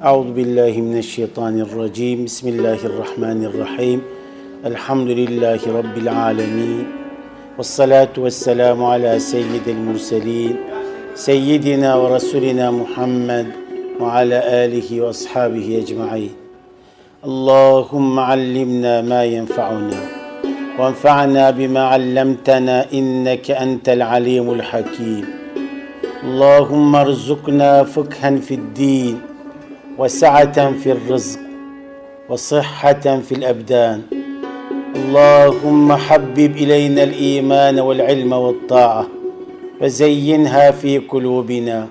أعوذ بالله من الشيطان الرجيم. بسم الله الرحمن الرحيم. الحمد لله رب العالمين. والصلاة والسلام على سيد المرسلين سيدنا ورسولنا محمد وعلى آله وأصحابه أجمعين. اللهم علمنا ما ينفعنا وانفعنا بما علمتنا إنك أنت العليم الحكيم. اللهم ارزقنا فقها في الدين وسعة في الرزق وصحة في الأبدان. اللهم حبب إلينا الإيمان والعلم والطاعة وزينها في قلوبنا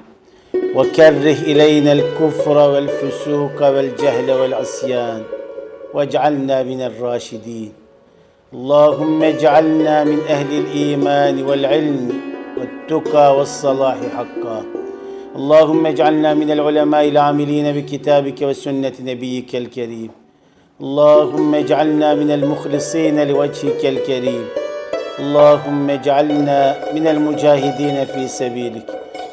وكره إلينا الكفر والفسوق والجهل والعصيان واجعلنا من الراشدين. اللهم اجعلنا من أهل الإيمان والعلم والتقى والصلاح حقا. اللهم اجعلنا من العلماء العاملين بكتابك وسنة نبيك الكريم. اللهم اجعلنا من المخلصين لوجهك الكريم. اللهم اجعلنا من المجاهدين في سبيلك.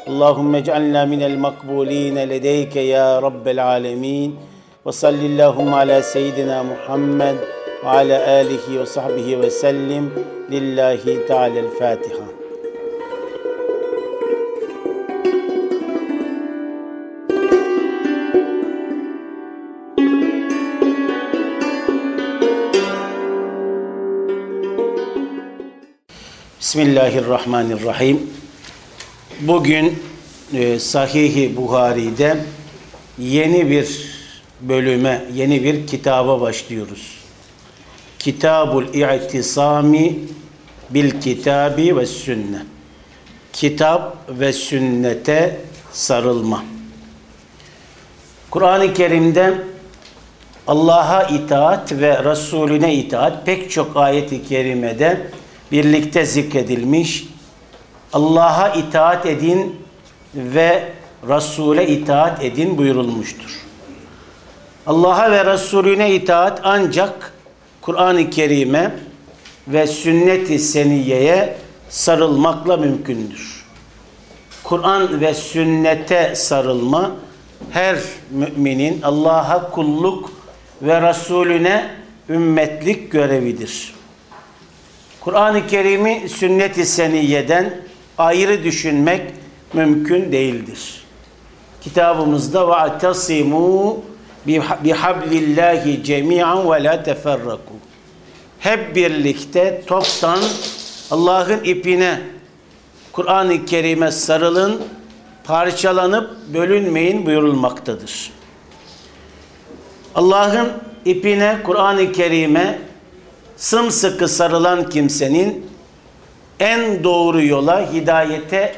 اللهم اجعلنا من المقبولين لديك يا رب العالمين. وصل اللهم على سيدنا محمد وعلى آله وصحبه وسلم. لله تعالى الفاتحة. Bismillahirrahmanirrahim. Bugün e, Sahih-i Buhari'de yeni bir bölüme, yeni bir kitaba başlıyoruz. Kitabul İ'tisami bil kitabi ve sünne. Kitap ve sünnete sarılma. Kur'an-ı Kerim'de Allah'a itaat ve Resulüne itaat pek çok ayet-i kerimede birlikte zikredilmiş. Allah'a itaat edin ve Resul'e itaat edin buyurulmuştur. Allah'a ve Resulüne itaat ancak Kur'an-ı Kerim'e ve sünnet-i seniyeye sarılmakla mümkündür. Kur'an ve sünnete sarılma her müminin Allah'a kulluk ve Resulüne ümmetlik görevidir. Kur'an-ı Kerim'i sünnet-i seniyeden ayrı düşünmek mümkün değildir. Kitabımızda ve atasimu bihablillahi cemi'an ve la teferraku. Hep birlikte toptan Allah'ın ipine Kur'an-ı Kerim'e sarılın, parçalanıp bölünmeyin buyurulmaktadır. Allah'ın ipine Kur'an-ı Kerim'e sımsıkı sarılan kimsenin en doğru yola hidayete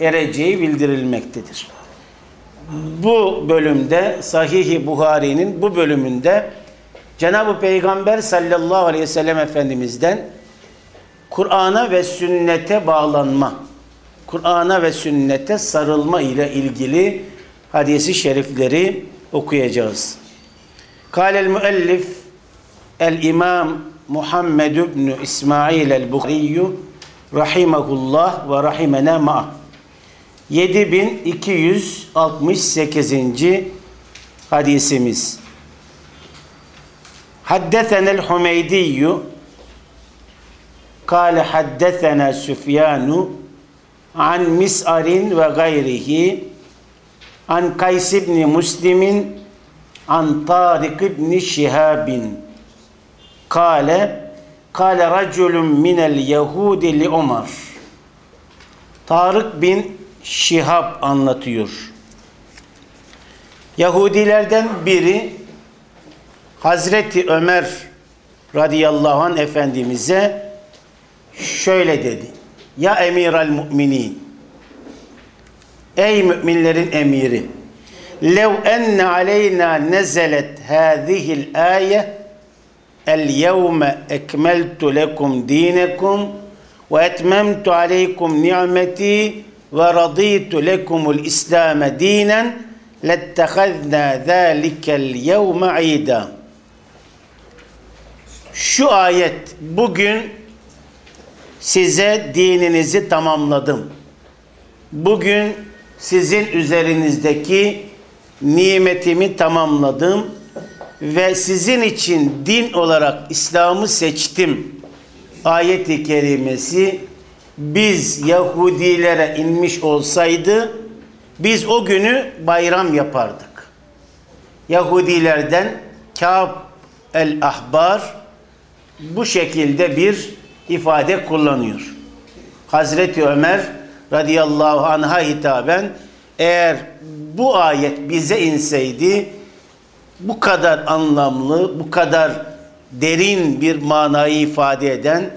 ereceği bildirilmektedir bu bölümde Sahih-i Buhari'nin bu bölümünde Cenab-ı Peygamber sallallahu aleyhi ve sellem Efendimiz'den Kur'an'a ve sünnete bağlanma, Kur'an'a ve sünnete sarılma ile ilgili hadisi şerifleri okuyacağız. Kâlel müellif el-imam Muhammed ibn İsmail el-Bukhari rahimahullah ve rahimena ma'ah 7268. hadisimiz. Haddetena el-Humeydi قال حدثنا سفيان عن مسعر وغيره عن قيس بن مسلم عن طارق بن شهاب Kale Kale raculun minel yehudi li Ömer. Tarık bin Şihab anlatıyor. Yahudilerden biri Hazreti Ömer radıyallahu an efendimize şöyle dedi. Ya emiral müminin. Ey müminlerin emiri. Lev enne aleyna nezelet hadihil ayet El yevme ekmeltu lekum dinekum ve etmemtu aleykum ni'meti ve raditu lekumul İslam dinen lettehazna zâlikel yevme ida. Şu ayet bugün size dininizi tamamladım. Bugün sizin üzerinizdeki nimetimi tamamladım ve sizin için din olarak İslam'ı seçtim. Ayet-i kerimesi biz Yahudilere inmiş olsaydı biz o günü bayram yapardık. Yahudilerden Kâb el-Ahbar bu şekilde bir ifade kullanıyor. Hazreti Ömer radıyallahu anh'a hitaben eğer bu ayet bize inseydi bu kadar anlamlı, bu kadar derin bir manayı ifade eden,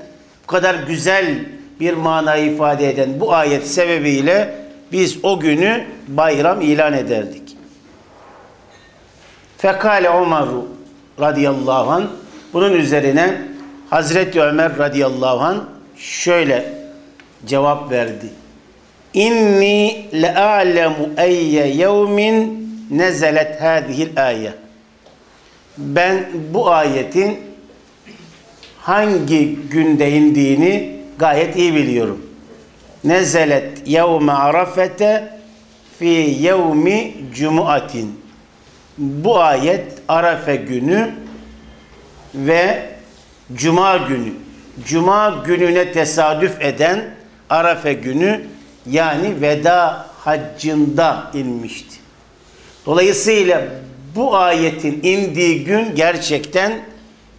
bu kadar güzel bir manayı ifade eden bu ayet sebebiyle biz o günü bayram ilan ederdik. Fekale Ömer radıyallahu an bunun üzerine Hazreti Ömer radıyallahu an şöyle cevap verdi. İnni le'alemu eyye yevmin nezelet hadihil ayet. Ben bu ayetin hangi günde indiğini gayet iyi biliyorum. Nezelet yevme arafete fi yevmi cumuatin. Bu ayet Arafe günü ve Cuma günü. Cuma gününe tesadüf eden Arafe günü yani veda haccında inmişti. Dolayısıyla bu ayetin indiği gün gerçekten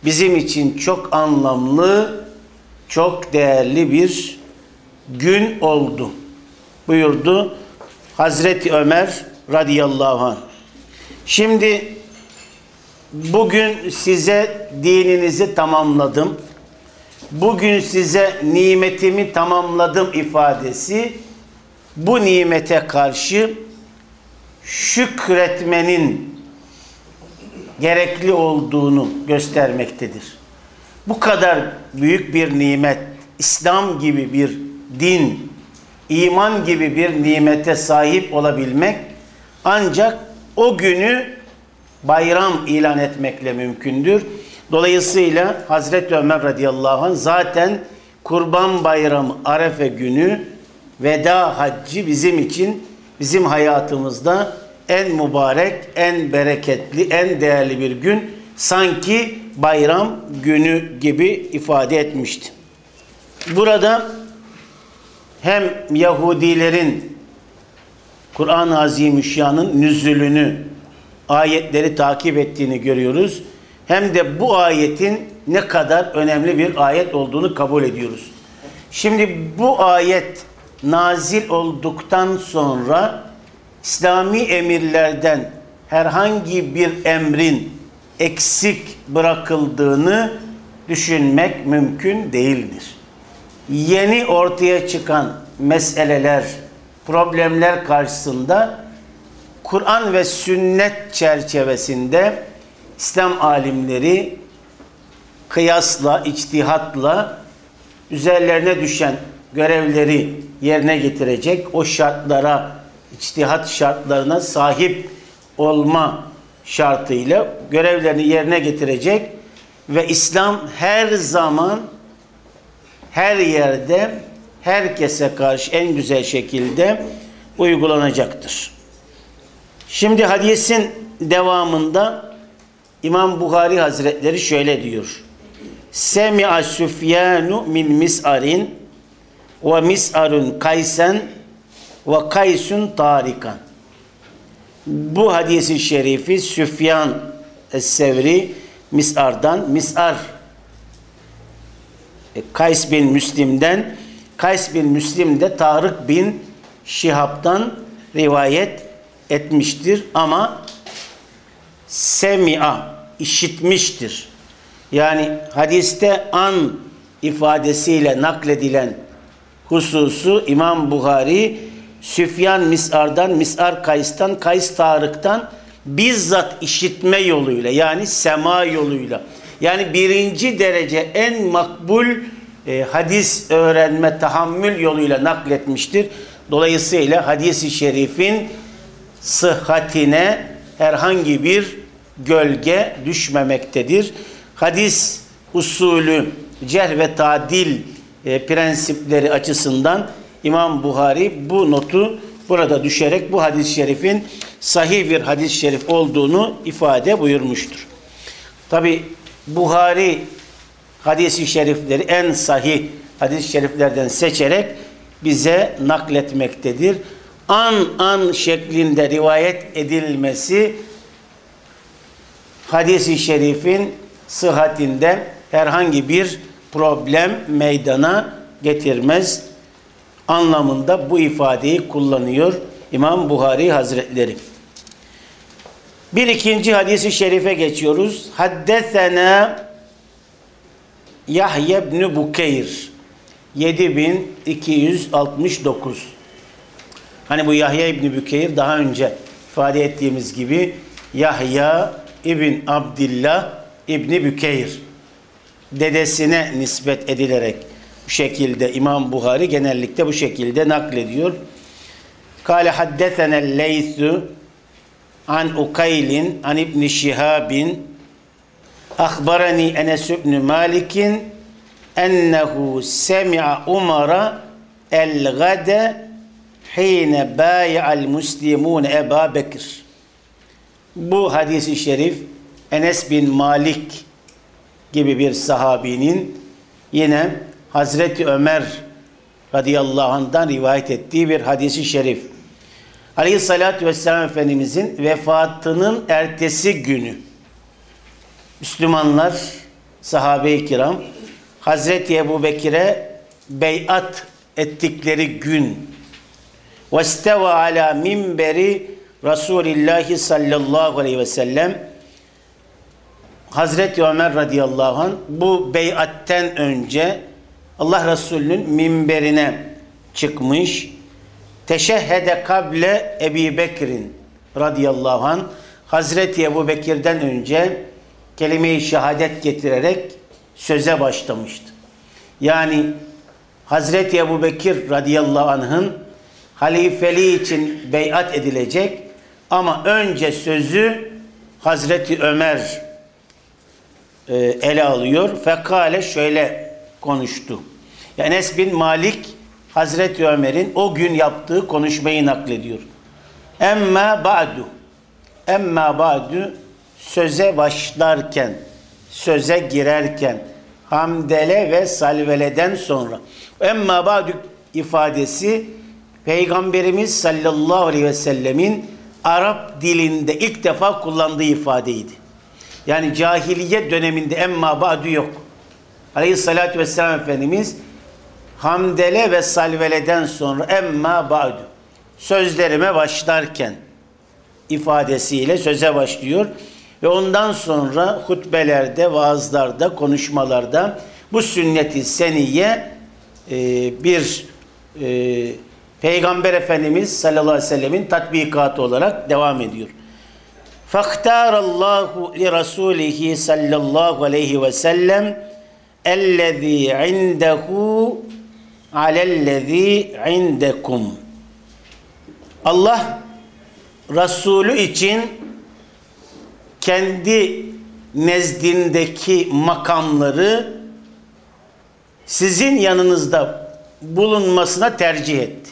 bizim için çok anlamlı, çok değerli bir gün oldu. Buyurdu Hazreti Ömer radıyallahu anh. Şimdi bugün size dininizi tamamladım. Bugün size nimetimi tamamladım ifadesi bu nimete karşı şükretmenin gerekli olduğunu göstermektedir. Bu kadar büyük bir nimet, İslam gibi bir din, iman gibi bir nimete sahip olabilmek ancak o günü bayram ilan etmekle mümkündür. Dolayısıyla Hazreti Ömer radıyallahu anh zaten Kurban Bayramı Arefe günü veda haccı bizim için bizim hayatımızda en mübarek, en bereketli, en değerli bir gün sanki bayram günü gibi ifade etmişti. Burada hem Yahudilerin Kur'an-ı Azimüşşan'ın nüzulünü, ayetleri takip ettiğini görüyoruz. Hem de bu ayetin ne kadar önemli bir ayet olduğunu kabul ediyoruz. Şimdi bu ayet nazil olduktan sonra İslami emirlerden herhangi bir emrin eksik bırakıldığını düşünmek mümkün değildir. Yeni ortaya çıkan meseleler, problemler karşısında Kur'an ve sünnet çerçevesinde İslam alimleri kıyasla, içtihatla üzerlerine düşen görevleri yerine getirecek, o şartlara, içtihat şartlarına sahip olma şartıyla görevlerini yerine getirecek ve İslam her zaman her yerde herkese karşı en güzel şekilde uygulanacaktır. Şimdi hadisin devamında İmam Buhari Hazretleri şöyle diyor. Semi'a Süfyanu min mis'arin ve mis'arun kaysen ve kaysun tarikan. Bu hadisi şerifi Süfyan Es-Sevri Mis'ar'dan Mis'ar e, Kays bin Müslim'den Kays bin Müslim de Tarık bin Şihab'dan rivayet etmiştir ama semia işitmiştir. Yani hadiste an ifadesiyle nakledilen hususu İmam Buhari Süfyan Mis'ar'dan, Mis'ar Kays'tan, Kays Tarık'tan bizzat işitme yoluyla yani sema yoluyla yani birinci derece en makbul e, hadis öğrenme tahammül yoluyla nakletmiştir. Dolayısıyla hadisi şerifin sıhhatine herhangi bir gölge düşmemektedir. Hadis usulü cerh ve tadil e, prensipleri açısından İmam Buhari bu notu burada düşerek bu hadis-i şerifin sahih bir hadis-i şerif olduğunu ifade buyurmuştur. Tabi Buhari hadis-i şerifleri en sahih hadis-i şeriflerden seçerek bize nakletmektedir. An an şeklinde rivayet edilmesi hadis-i şerifin sıhhatinde herhangi bir problem meydana getirmez anlamında bu ifadeyi kullanıyor İmam Buhari Hazretleri. Bir ikinci hadisi şerife geçiyoruz. Haddesena Yahya ibn Bukeyr 7269 Hani bu Yahya İbni Bükeyr daha önce ifade ettiğimiz gibi Yahya İbn Abdillah İbni Bükeyr dedesine nispet edilerek şekilde İmam Buhari genellikle bu şekilde naklediyor. Kale haddesenel leysu an Ukaylin an İbni Şihabin Akhbarani Enes ibn Malik'in ennehu semi'a Umar'a el-gade hine bâya'al muslimun Ebu Bekir. Bu hadisi şerif Enes bin Malik gibi bir sahabinin yine Hazreti Ömer radıyallahu anh'dan rivayet ettiği bir hadisi şerif. Aleyhissalatü vesselam Efendimizin vefatının ertesi günü Müslümanlar, sahabe-i kiram Hazreti Ebu Bekir'e beyat ettikleri gün وَاسْتَوَى عَلَى minberi Resulillahi sallallahu aleyhi ve sellem Hazreti Ömer radıyallahu anh bu beyatten önce Allah Resulü'nün minberine çıkmış. Teşehhede kable Ebi Bekir'in radıyallahu anh Hazreti Ebu Bekir'den önce kelime-i şehadet getirerek söze başlamıştı. Yani Hazreti Ebu Bekir radıyallahu anh'ın halifeliği için beyat edilecek ama önce sözü Hazreti Ömer e, ele alıyor. Fekale şöyle konuştu. Enes bin Malik Hazreti Ömer'in o gün yaptığı konuşmayı naklediyor. Emma ba'du Emma ba'du söze başlarken, söze girerken hamdele ve salveleden sonra emma ba'du ifadesi Peygamberimiz sallallahu aleyhi ve sellemin Arap dilinde ilk defa kullandığı ifadeydi. Yani cahiliye döneminde emma ba'du yok. Aleyhissalatü vesselam Efendimiz hamdele ve salveleden sonra emma ba'du sözlerime başlarken ifadesiyle söze başlıyor ve ondan sonra hutbelerde, vaazlarda, konuşmalarda bu sünneti seniye e, bir e, Peygamber Efendimiz sallallahu aleyhi ve sellemin tatbikatı olarak devam ediyor. فَاخْتَارَ اللّٰهُ لِرَسُولِهِ sallallahu aleyhi ve sellem اَلَّذ۪ي عِنْدَهُ alellezî indekum. Allah Resulü için kendi nezdindeki makamları sizin yanınızda bulunmasına tercih etti.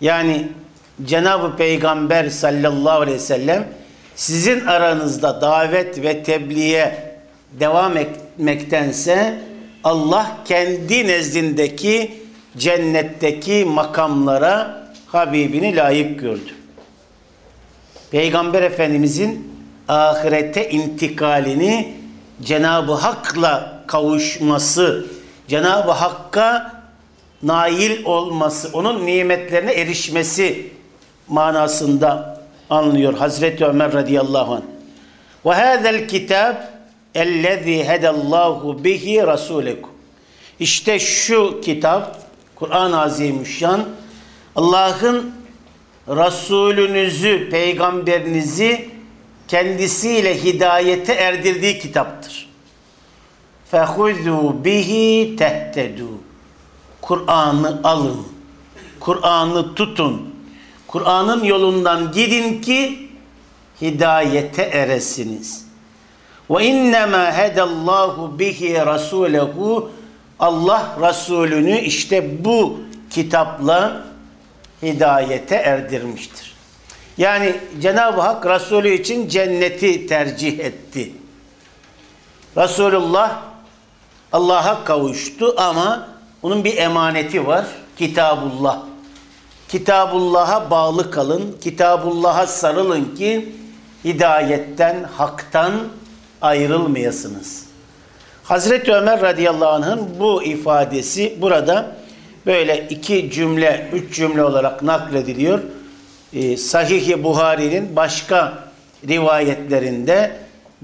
Yani Cenab-ı Peygamber sallallahu aleyhi ve sellem sizin aranızda davet ve tebliğe devam etmektense Allah kendi nezdindeki cennetteki makamlara Habibini layık gördü. Peygamber Efendimizin ahirete intikalini Cenab-ı Hak'la kavuşması, Cenab-ı Hakk'a nail olması, onun nimetlerine erişmesi manasında anlıyor Hazreti Ömer radıyallahu anh. Ve hâzel kitab Ellezî hedallâhu bihi rasûlekum. İşte şu kitap Kur'an-ı Azimüşşan Allah'ın Resulünüzü, peygamberinizi kendisiyle hidayete erdirdiği kitaptır. Fehuzu bihi tehtedu. Kur'an'ı alın. Kur'an'ı tutun. Kur'an'ın yolundan gidin ki hidayete eresiniz.'' Ve innema hedallahu bihi rasulehu Allah Resulünü işte bu kitapla hidayete erdirmiştir. Yani Cenab-ı Hak Resulü için cenneti tercih etti. Resulullah Allah'a kavuştu ama onun bir emaneti var. Kitabullah. Kitabullah'a bağlı kalın. Kitabullah'a sarılın ki hidayetten, haktan ayrılmayasınız. Hazreti Ömer radıyallahu anh'ın bu ifadesi burada böyle iki cümle, üç cümle olarak naklediliyor. Ee, Sahih-i Buhari'nin başka rivayetlerinde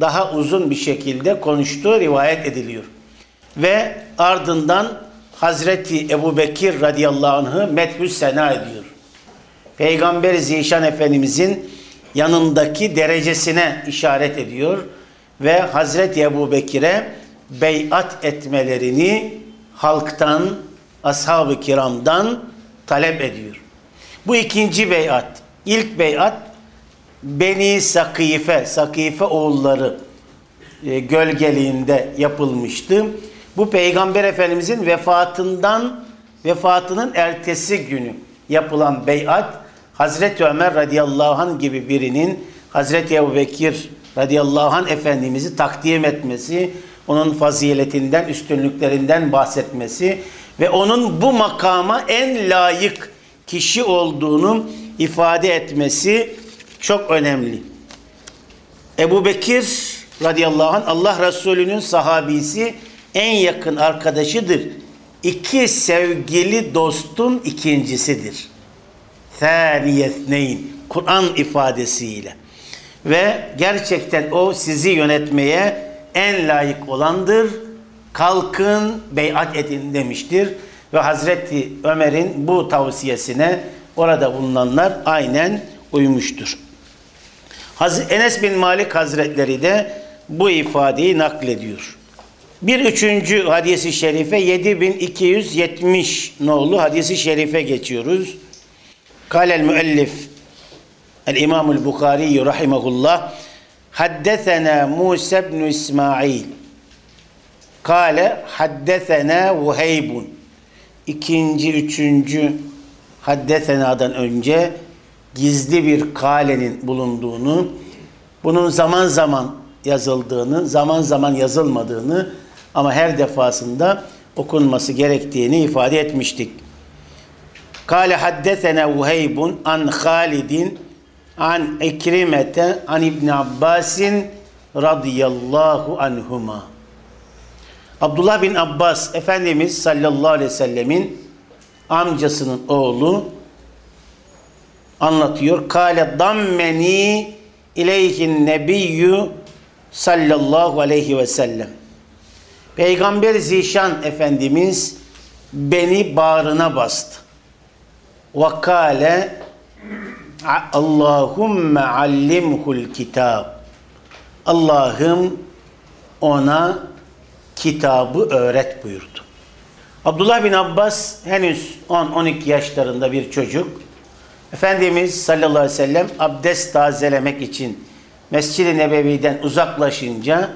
daha uzun bir şekilde konuştuğu rivayet ediliyor. Ve ardından Hazreti Ebu Bekir radıyallahu anh'ı methü sena ediyor. Peygamber Zişan Efendimizin yanındaki derecesine işaret ediyor ve Hazreti Ebu Bekir'e beyat etmelerini halktan, ashab-ı kiramdan talep ediyor. Bu ikinci beyat. İlk beyat Beni Sakife, Sakife oğulları e, gölgeliğinde yapılmıştı. Bu Peygamber Efendimizin vefatından vefatının ertesi günü yapılan beyat Hazreti Ömer radıyallahu anh gibi birinin Hazreti Ebu Bekir radıyallahu anh Efendimiz'i takdim etmesi, onun faziletinden, üstünlüklerinden bahsetmesi ve onun bu makama en layık kişi olduğunu ifade etmesi çok önemli. Ebu Bekir radıyallahu anh Allah Resulü'nün sahabisi en yakın arkadaşıdır. İki sevgili dostun ikincisidir. Thaniyetneyn. Kur'an ifadesiyle. Ve gerçekten o sizi yönetmeye en layık olandır. Kalkın beyat edin demiştir. Ve Hazreti Ömer'in bu tavsiyesine orada bulunanlar aynen uymuştur. Enes bin Malik Hazretleri de bu ifadeyi naklediyor. Bir üçüncü hadisi şerife 7270 nolu hadisi şerife geçiyoruz. Kâlel müellif el-İmamul Bukhari rahimahullah haddesena Musa ibn İsmail Kale haddesena Vuheybun İkinci, üçüncü haddesena'dan önce gizli bir kalenin bulunduğunu, bunun zaman zaman yazıldığını, zaman zaman yazılmadığını ama her defasında okunması gerektiğini ifade etmiştik. Kale haddesena Uheybun an Halidin an İkrimete an İbn Abbasin radıyallahu anhuma. Abdullah bin Abbas Efendimiz sallallahu aleyhi ve sellemin amcasının oğlu anlatıyor. Kale dammeni ileyhin nebiyyü sallallahu aleyhi ve sellem. Peygamber Zişan Efendimiz beni bağrına bastı. Ve kâle Allahümme allimhul kitab. Allah'ım ona kitabı öğret buyurdu. Abdullah bin Abbas henüz 10-12 yaşlarında bir çocuk. Efendimiz sallallahu aleyhi ve sellem abdest tazelemek için Mescid-i Nebevi'den uzaklaşınca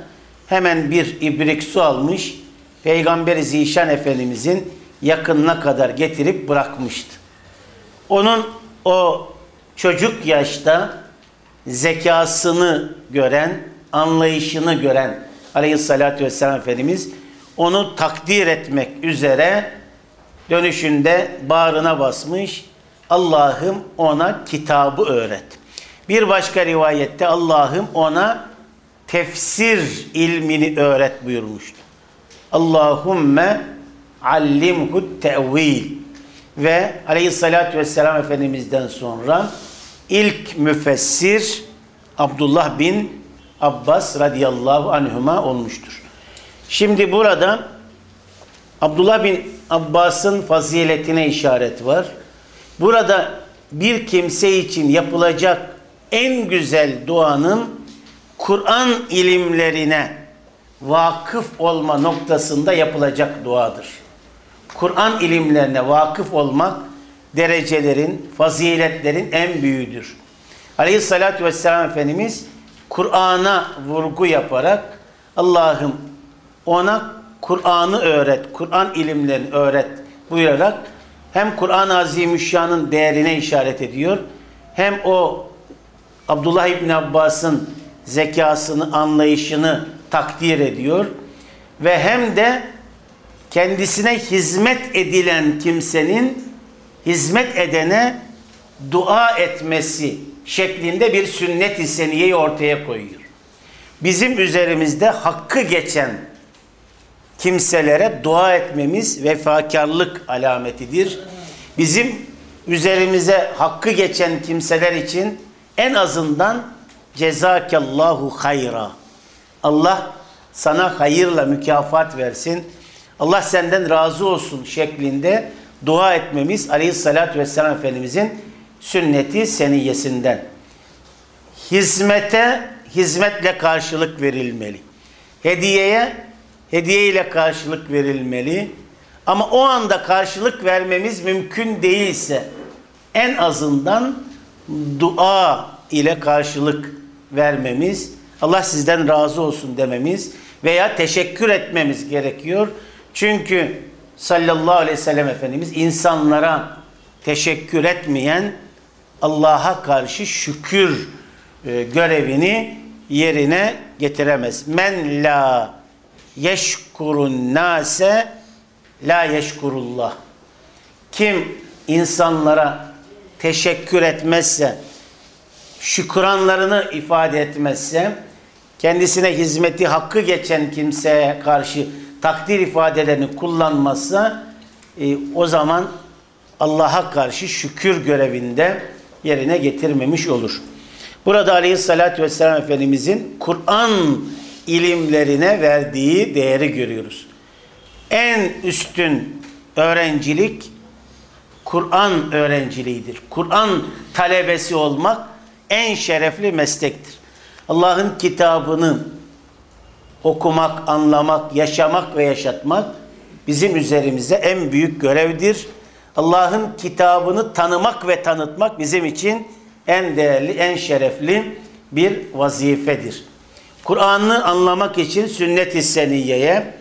hemen bir ibrik su almış, Peygamber Zişan Efendimizin yakınına kadar getirip bırakmıştı. Onun o çocuk yaşta zekasını gören, anlayışını gören aleyhissalatü vesselam Efendimiz onu takdir etmek üzere dönüşünde bağrına basmış Allah'ım ona kitabı öğret. Bir başka rivayette Allah'ım ona tefsir ilmini öğret buyurmuştu. Allahümme allimhu tevil ve aleyhissalatü vesselam Efendimiz'den sonra ilk müfessir Abdullah bin Abbas radıyallahu anhuma olmuştur. Şimdi burada Abdullah bin Abbas'ın faziletine işaret var. Burada bir kimse için yapılacak en güzel duanın Kur'an ilimlerine vakıf olma noktasında yapılacak duadır. Kur'an ilimlerine vakıf olmak derecelerin, faziletlerin en büyüğüdür. Aleyhissalatü vesselam Efendimiz Kur'an'a vurgu yaparak Allah'ım ona Kur'an'ı öğret, Kur'an ilimlerini öğret buyurarak hem Kur'an-ı Azimüşşan'ın değerine işaret ediyor hem o Abdullah İbni Abbas'ın zekasını, anlayışını takdir ediyor. Ve hem de kendisine hizmet edilen kimsenin hizmet edene dua etmesi şeklinde bir sünnet-i seniyeyi ortaya koyuyor. Bizim üzerimizde hakkı geçen kimselere dua etmemiz vefakarlık alametidir. Bizim üzerimize hakkı geçen kimseler için en azından cezakallahu hayra. Allah sana hayırla mükafat versin. Allah senden razı olsun şeklinde dua etmemiz aleyhissalatü vesselam Efendimizin sünneti seniyesinden. Hizmete hizmetle karşılık verilmeli. Hediyeye hediye ile karşılık verilmeli. Ama o anda karşılık vermemiz mümkün değilse en azından dua ile karşılık vermemiz, Allah sizden razı olsun dememiz veya teşekkür etmemiz gerekiyor. Çünkü sallallahu aleyhi ve sellem Efendimiz insanlara teşekkür etmeyen Allah'a karşı şükür e, görevini yerine getiremez. Men la yeşkurun nase la yeşkurullah. Kim insanlara teşekkür etmezse, şükranlarını ifade etmezse, kendisine hizmeti hakkı geçen kimseye karşı takdir ifadelerini kullanmazsa e, o zaman Allah'a karşı şükür görevinde yerine getirmemiş olur. Burada aleyhissalatü vesselam Efendimizin Kur'an ilimlerine verdiği değeri görüyoruz. En üstün öğrencilik Kur'an öğrenciliğidir. Kur'an talebesi olmak en şerefli meslektir. Allah'ın kitabını okumak, anlamak, yaşamak ve yaşatmak bizim üzerimize en büyük görevdir. Allah'ın kitabını tanımak ve tanıtmak bizim için en değerli, en şerefli bir vazifedir. Kur'an'ı anlamak için sünnet-i seniyeye,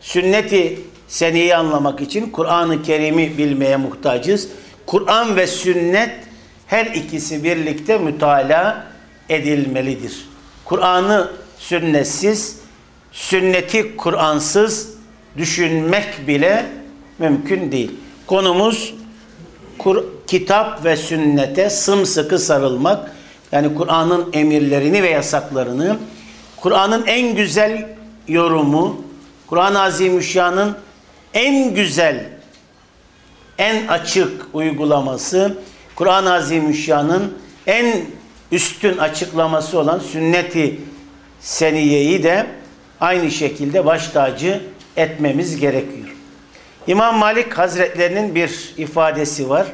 sünnet-i seniyeyi anlamak için Kur'an-ı Kerim'i bilmeye muhtacız. Kur'an ve sünnet her ikisi birlikte mütalaa edilmelidir. Kur'an'ı sünnetsiz, sünneti Kur'ansız düşünmek bile mümkün değil. Konumuz Kur, kitap ve sünnete sımsıkı sarılmak. Yani Kur'an'ın emirlerini ve yasaklarını, Kur'an'ın en güzel yorumu, Kur'an-ı Azimüşşan'ın en güzel, en açık uygulaması, Kur'an-ı Azimüşşan'ın en üstün açıklaması olan sünneti seniyeyi de aynı şekilde baş tacı etmemiz gerekiyor. İmam Malik Hazretlerinin bir ifadesi var.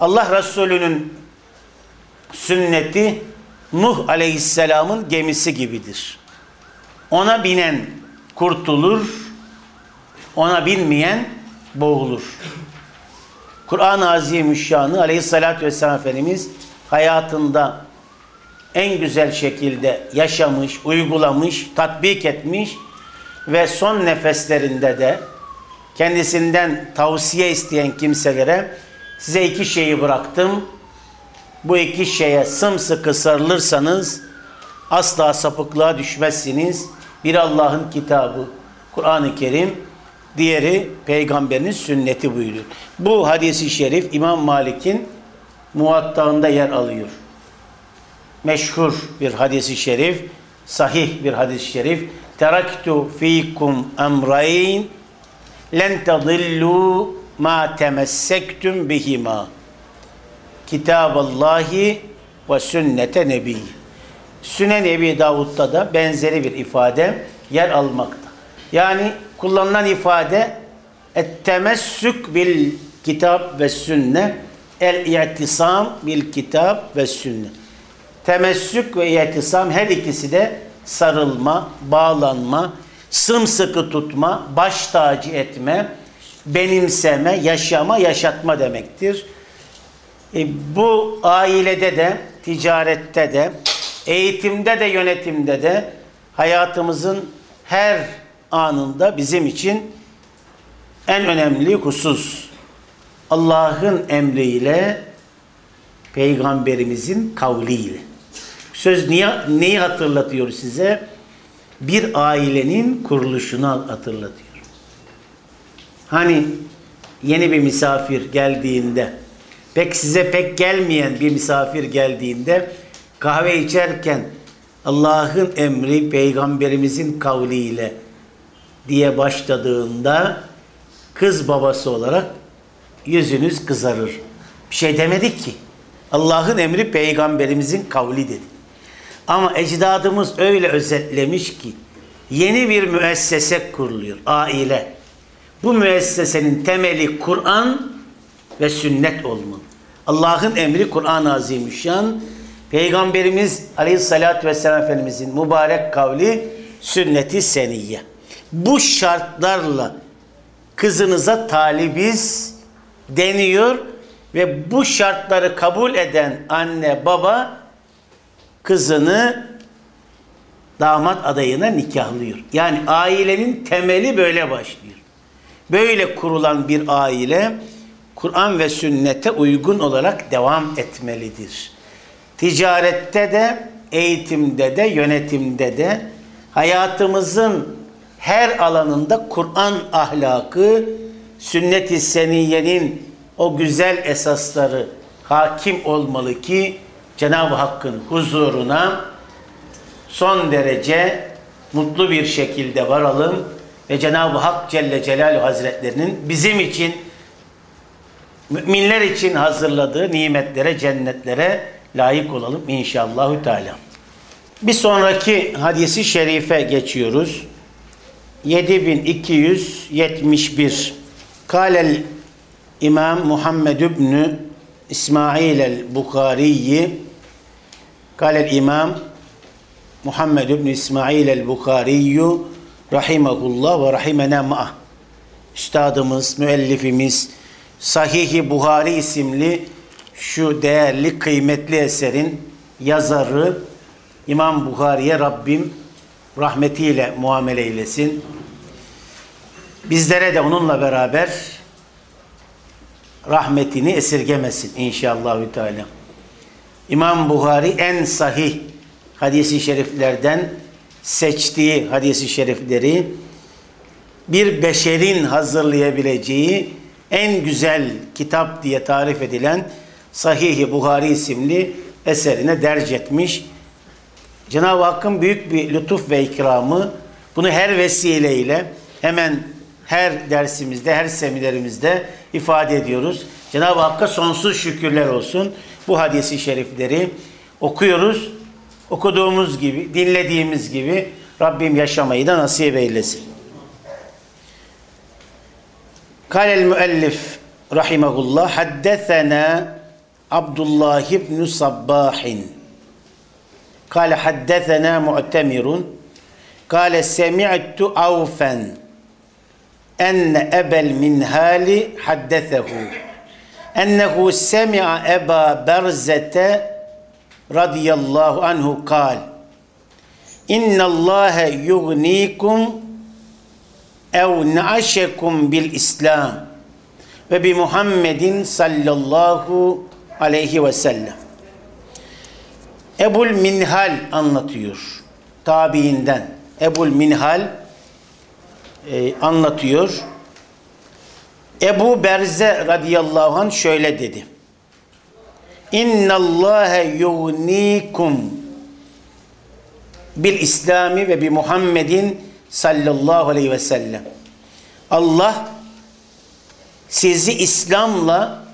Allah Resulü'nün sünneti Nuh Aleyhisselam'ın gemisi gibidir. Ona binen kurtulur, ona binmeyen boğulur. Kur'an-ı Azimüşşan'ı Aleyhisselatü Vesselam Efendimiz hayatında en güzel şekilde yaşamış, uygulamış, tatbik etmiş ve son nefeslerinde de kendisinden tavsiye isteyen kimselere size iki şeyi bıraktım. Bu iki şeye sımsıkı sarılırsanız asla sapıklığa düşmezsiniz. Bir Allah'ın kitabı, Kur'an-ı Kerim, diğeri peygamberin sünneti buyuruyor. Bu hadisi şerif İmam Malik'in muvattağında yer alıyor. Meşhur bir hadisi şerif, sahih bir hadis-i şerif. Teraktu fikum emrayn len tadillu ma temessektum bihima. Kitaballahi ve sünnete nebi. Sünen Ebi Davud'da da benzeri bir ifade yer almakta. Yani kullanılan ifade et-temessük bil kitap ve sünne el-i'tisam bil kitap ve sünne. Temessük ve i'tisam her ikisi de sarılma, bağlanma, sımsıkı tutma, baş tacı etme, benimseme, yaşama, yaşatma demektir. E, bu ailede de, ticarette de, eğitimde de, yönetimde de hayatımızın her anında bizim için en önemli husus Allah'ın emriyle peygamberimizin kavliyle. Söz niye, neyi hatırlatıyor size? Bir ailenin kuruluşunu hatırlatıyor. Hani yeni bir misafir geldiğinde, pek size pek gelmeyen bir misafir geldiğinde kahve içerken Allah'ın emri peygamberimizin kavliyle diye başladığında kız babası olarak yüzünüz kızarır. Bir şey demedik ki. Allah'ın emri peygamberimizin kavli dedi. Ama ecdadımız öyle özetlemiş ki yeni bir müessese kuruluyor. Aile. Bu müessesenin temeli Kur'an ve sünnet olmalı. Allah'ın emri Kur'an-ı Azimüşşan, Peygamberimiz Aleyhisselatü Vesselam Efendimizin mübarek kavli sünneti seniyye. Bu şartlarla kızınıza talibiz deniyor ve bu şartları kabul eden anne baba kızını damat adayına nikahlıyor. Yani ailenin temeli böyle başlıyor. Böyle kurulan bir aile Kur'an ve sünnete uygun olarak devam etmelidir. Ticarette de, eğitimde de, yönetimde de hayatımızın her alanında Kur'an ahlakı, sünnet-i seniyenin o güzel esasları hakim olmalı ki Cenab-ı Hakk'ın huzuruna son derece mutlu bir şekilde varalım ve Cenab-ı Hak Celle Celaluhu Hazretlerinin bizim için müminler için hazırladığı nimetlere, cennetlere layık olalım inşallahü teala. Bir sonraki hadisi şerife geçiyoruz. 7271 Kâlel İmam Muhammed ibn İsmail el-Bukhari'yi Kâlel İmam Muhammed ibn İsmail el-Bukhari'yi rahimahullah ve rahimena ma'ah Üstadımız, müellifimiz Sahih-i Buhari isimli şu değerli, kıymetli eserin yazarı İmam Bukhari'ye Rabbim rahmetiyle muamele eylesin. Bizlere de onunla beraber rahmetini esirgemesin inşallahü teala. İmam Buhari en sahih hadisi şeriflerden seçtiği hadisi şerifleri bir beşerin hazırlayabileceği en güzel kitap diye tarif edilen Sahih-i Buhari isimli eserine derc etmiş. Cenab-ı Hakk'ın büyük bir lütuf ve ikramı bunu her vesileyle hemen her dersimizde, her seminerimizde ifade ediyoruz. Cenab-ı Hakk'a sonsuz şükürler olsun Bu hadisi şerifleri okuyoruz. Okuduğumuz gibi, dinlediğimiz gibi Rabbim yaşamayı da nasip eylesin. Kâlel müellif rahimahullah haddesena Abdullah ibn Sabbahin قال حدثنا معتمر قال سمعت عوفا أن أبا المنهال حدثه ennehu semi'a Eba Berzete radıyallahu anhu kal. İnna Allahe yugnikum ev naşekum bil İslam ve bi Muhammedin sallallahu aleyhi ve sellem. Ebul Minhal anlatıyor. Tabiinden. Ebul Minhal e, anlatıyor. Ebu Berze radıyallahu anh şöyle dedi. İnna Allahe yugnikum bil İslami ve bi Muhammedin sallallahu aleyhi ve sellem. Allah sizi İslam'la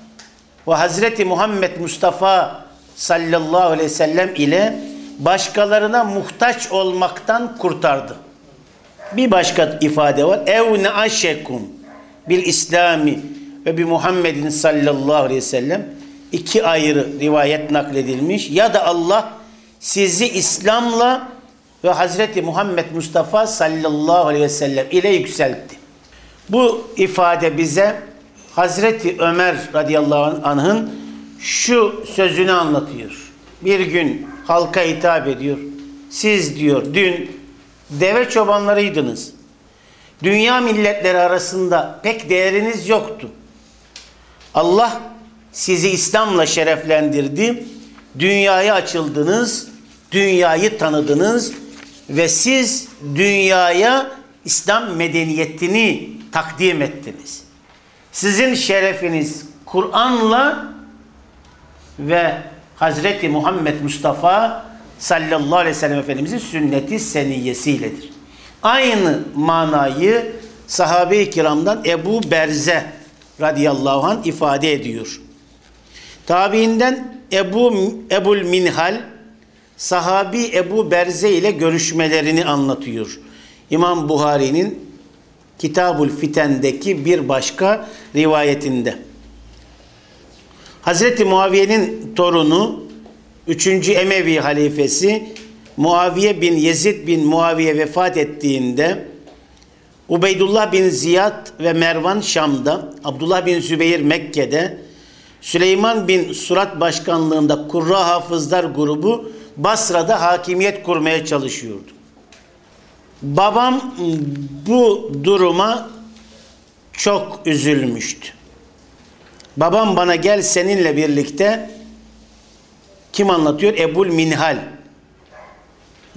ve Hazreti Muhammed Mustafa sallallahu aleyhi ve sellem ile başkalarına muhtaç olmaktan kurtardı. Bir başka ifade var. Ev ne'aşekum bil İslami ve bi Muhammedin sallallahu aleyhi ve sellem iki ayrı rivayet nakledilmiş. Ya da Allah sizi İslam'la ve Hazreti Muhammed Mustafa sallallahu aleyhi ve sellem ile yükseltti. Bu ifade bize Hazreti Ömer radıyallahu anh'ın şu sözünü anlatıyor. Bir gün halka hitap ediyor. Siz diyor dün deve çobanlarıydınız. Dünya milletleri arasında pek değeriniz yoktu. Allah sizi İslam'la şereflendirdi. Dünyaya açıldınız. dünyayı tanıdınız ve siz dünyaya İslam medeniyetini takdim ettiniz. Sizin şerefiniz Kur'an'la ve Hazreti Muhammed Mustafa sallallahu aleyhi ve sellem Efendimizin sünneti seniyyesiyledir. Aynı manayı sahabe-i kiramdan Ebu Berze radıyallahu anh ifade ediyor. Tabiinden Ebu Ebul Minhal sahabi Ebu Berze ile görüşmelerini anlatıyor. İmam Buhari'nin Kitabul Fiten'deki bir başka rivayetinde. Hazreti Muaviye'nin torunu 3. Emevi halifesi Muaviye bin Yezid bin Muaviye vefat ettiğinde Ubeydullah bin Ziyad ve Mervan Şam'da, Abdullah bin Zübeyir Mekke'de, Süleyman bin Surat başkanlığında Kurra Hafızlar grubu Basra'da hakimiyet kurmaya çalışıyordu. Babam bu duruma çok üzülmüştü. Babam bana gel seninle birlikte kim anlatıyor? Ebul Minhal.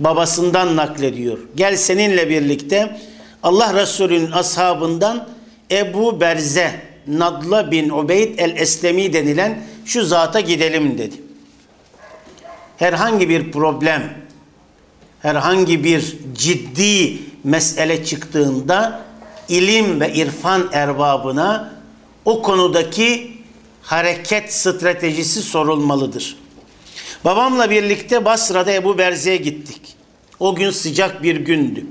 Babasından naklediyor. Gel seninle birlikte Allah Resulü'nün ashabından Ebu Berze Nadla bin Ubeyd el-Eslemi denilen şu zata gidelim dedi. Herhangi bir problem, herhangi bir ciddi mesele çıktığında ilim ve irfan erbabına o konudaki hareket stratejisi sorulmalıdır. Babamla birlikte Basra'da Ebu Berze'ye gittik. O gün sıcak bir gündü.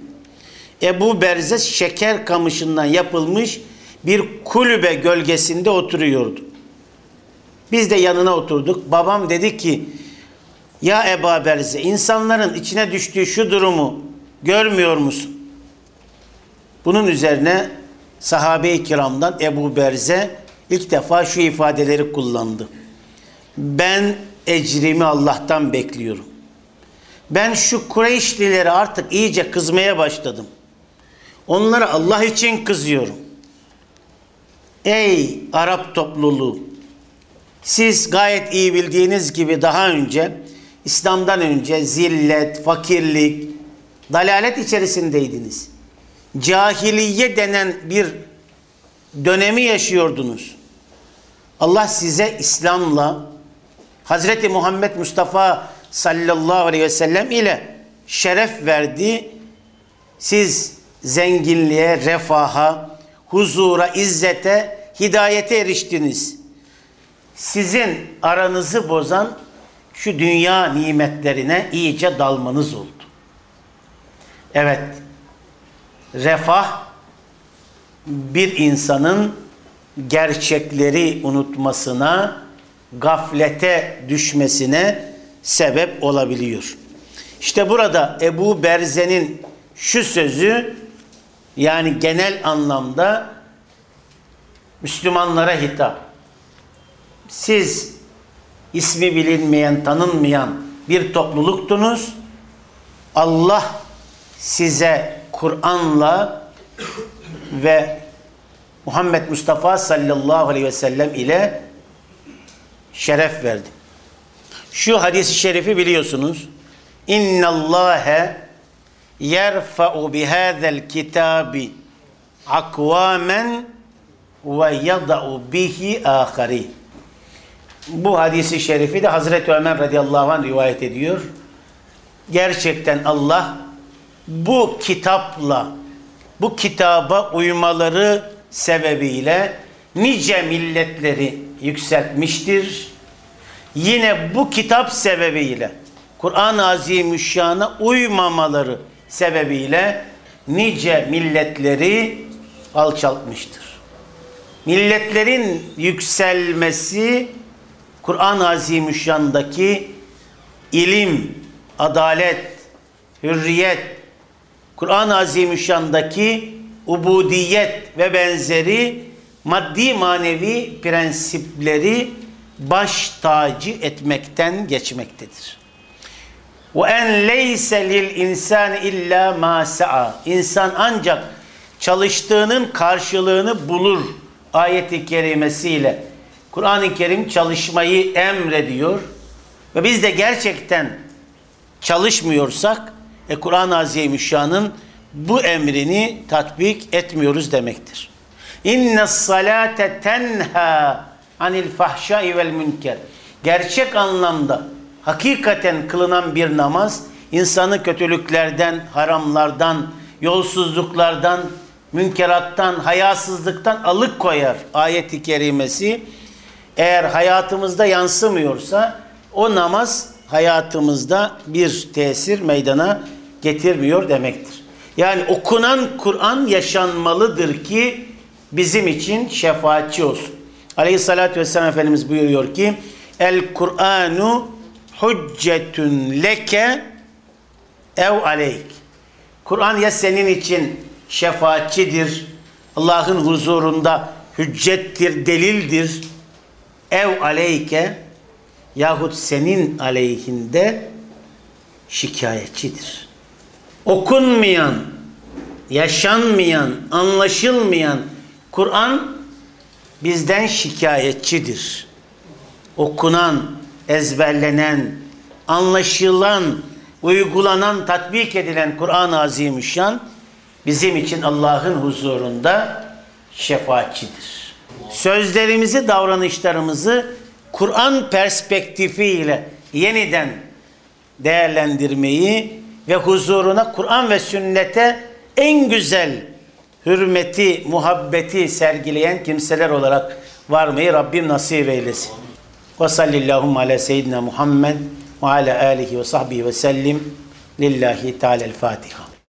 Ebu Berze şeker kamışından yapılmış bir kulübe gölgesinde oturuyordu. Biz de yanına oturduk. Babam dedi ki ya Ebu Berze insanların içine düştüğü şu durumu görmüyor musun? Bunun üzerine sahabe-i kiramdan Ebu Berze ilk defa şu ifadeleri kullandı. Ben ecrimi Allah'tan bekliyorum. Ben şu Kureyşlilere artık iyice kızmaya başladım. Onlara Allah için kızıyorum. Ey Arap topluluğu! Siz gayet iyi bildiğiniz gibi daha önce İslam'dan önce zillet, fakirlik, dalalet içerisindeydiniz. Cahiliye denen bir dönemi yaşıyordunuz. Allah size İslam'la Hazreti Muhammed Mustafa sallallahu aleyhi ve sellem ile şeref verdi. Siz zenginliğe, refaha, huzura, izzete, hidayete eriştiniz. Sizin aranızı bozan şu dünya nimetlerine iyice dalmanız oldu. Evet, refah bir insanın gerçekleri unutmasına, gaflete düşmesine sebep olabiliyor. İşte burada Ebu Berze'nin şu sözü yani genel anlamda Müslümanlara hitap. Siz ismi bilinmeyen, tanınmayan bir topluluktunuz. Allah size Kur'an'la ve Muhammed Mustafa sallallahu aleyhi ve sellem ile şeref verdi. Şu hadisi şerifi biliyorsunuz. İnna Allahe yerfa'u bihâzel kitabi akvamen ve yada'u bihi ahari. Bu hadisi şerifi de Hazreti Ömer radıyallahu anh rivayet ediyor. Gerçekten Allah bu kitapla bu kitaba uymaları sebebiyle nice milletleri yükseltmiştir. Yine bu kitap sebebiyle Kur'an-ı Azimüşşan'a uymamaları sebebiyle nice milletleri alçaltmıştır. Milletlerin yükselmesi Kur'an-ı Azimüşşan'daki ilim, adalet, hürriyet, Kur'an-ı Azimüşşan'daki ubudiyet ve benzeri maddi manevi prensipleri baş tacı etmekten geçmektedir. Ve en leyse lil insan illa ma sa'a. İnsan ancak çalıştığının karşılığını bulur ayeti kerimesiyle. Kur'an-ı Kerim çalışmayı emrediyor ve biz de gerçekten çalışmıyorsak e, Kur'an-ı Azimüşşan'ın bu emrini tatbik etmiyoruz demektir. İnne salate tenha anil fahşai vel münker. Gerçek anlamda hakikaten kılınan bir namaz insanı kötülüklerden, haramlardan, yolsuzluklardan, münkerattan, hayasızlıktan alıkoyar ayet-i kerimesi. Eğer hayatımızda yansımıyorsa o namaz hayatımızda bir tesir meydana getirmiyor demektir. Yani okunan Kur'an yaşanmalıdır ki bizim için şefaatçi olsun. Aleyhissalatü vesselam Efendimiz buyuruyor ki El Kur'anu hüccetün leke ev aleyk. Kur'an ya senin için şefaatçidir, Allah'ın huzurunda hüccettir, delildir. Ev aleyke yahut senin aleyhinde şikayetçidir. Okunmayan, yaşanmayan, anlaşılmayan Kur'an bizden şikayetçidir. Okunan, ezberlenen, anlaşılan, uygulanan, tatbik edilen Kur'an-ı Azimüşşan bizim için Allah'ın huzurunda şefaatçidir. Sözlerimizi, davranışlarımızı Kur'an perspektifiyle yeniden değerlendirmeyi ve huzuruna Kur'an ve sünnete en güzel hürmeti, muhabbeti sergileyen kimseler olarak varmayı Rabbim nasip eylesin. Ve sallallahu ala seyyidina Muhammed ve ala alihi ve sahbihi ve sellim. Lillahi Teala'l Fatiha.